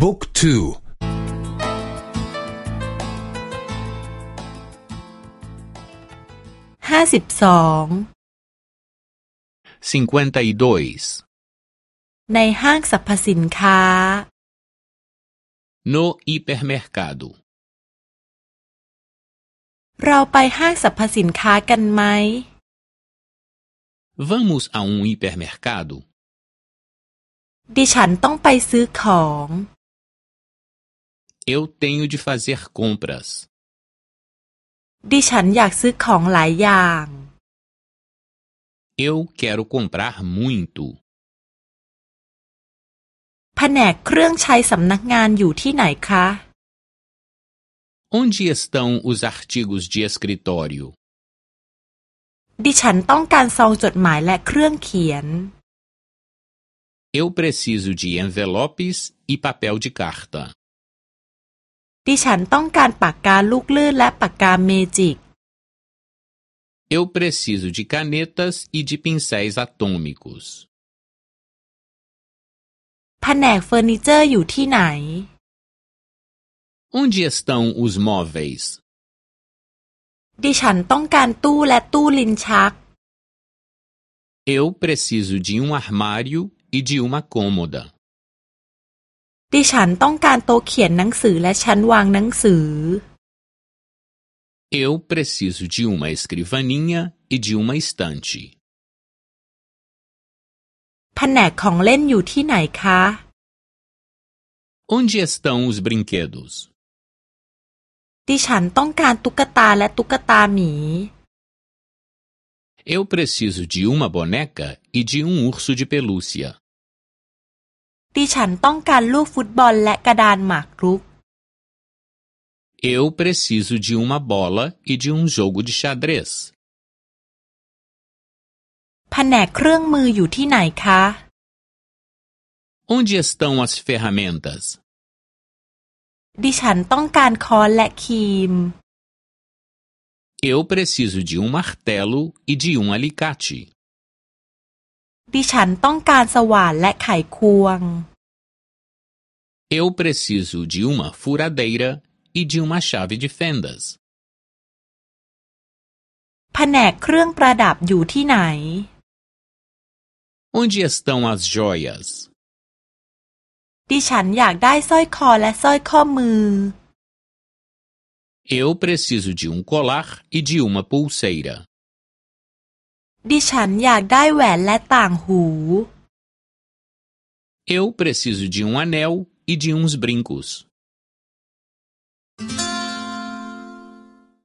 บุ๊กทูห้าสิบสอง52ในห้างสรรพสินค้า no hipermercado เราไปห้างสรรพสินค้ากันไหม Vamos a um hipermercado? ดิฉันต้องไปซื้อของ Eu tenho de fazer compras. ดิฉันอยากซื้อของหลายอย่าง Eu quero comprar muito. แผนกเครื่องใช้สำนักงานอยู่ที่ไหนคะ Onde estão os artigos de escritório? ดิฉันต้องการซองจดหมายและเครื่องเขียน Eu preciso de envelopes e papel de carta. ดิฉันต้องการปากกาลูกลื่นและปากกาเมจิก Eu preciso de canetas e de pincéis atômicos. แผนกเฟอร์นิเจอร์อยู่ที่ไหน Onde estão os móveis? ดิฉันต้องการตู้และตู้ลิ้นชัก Eu preciso de um armário e de uma cômoda. ดิฉันต้องการโต๊ะเขียนหนังสือและชั้นวางหนังสือ Eu preciso de uma escrivaninha e de uma estante. แผนกของเล่นอยู่ที่ไหนคะ Onde estão os brinquedos? ดิฉันต้องการตุ๊กตาและตุ๊กตาหมี Eu preciso de uma boneca e de um urso de pelúcia. ดิฉันต้องการลูกฟุตบอลและกระดานหมากรุก Eu preciso de uma bola e de um jogo de xadrez. แผนกเครื่องมืออยู่ที่ไหนคะ Onde estão as ferramentas? ดิฉันต้องการค้อนและครีม Eu preciso de um martelo e de um alicate. ดิฉันต้องการสว่านและไขควง Eu preciso de uma furadeira e de uma chave de fendas. แผนกเครื่องประดับอยู่ที่ไหน Onde estão as joias? ดิฉันอยากได้สร้อยคอและสร้อยข้อมือ Eu preciso de um colar e de uma pulseira. ดิฉันอยากได้แหวนและต่างหู Eu preciso de um anel e de uns brincos.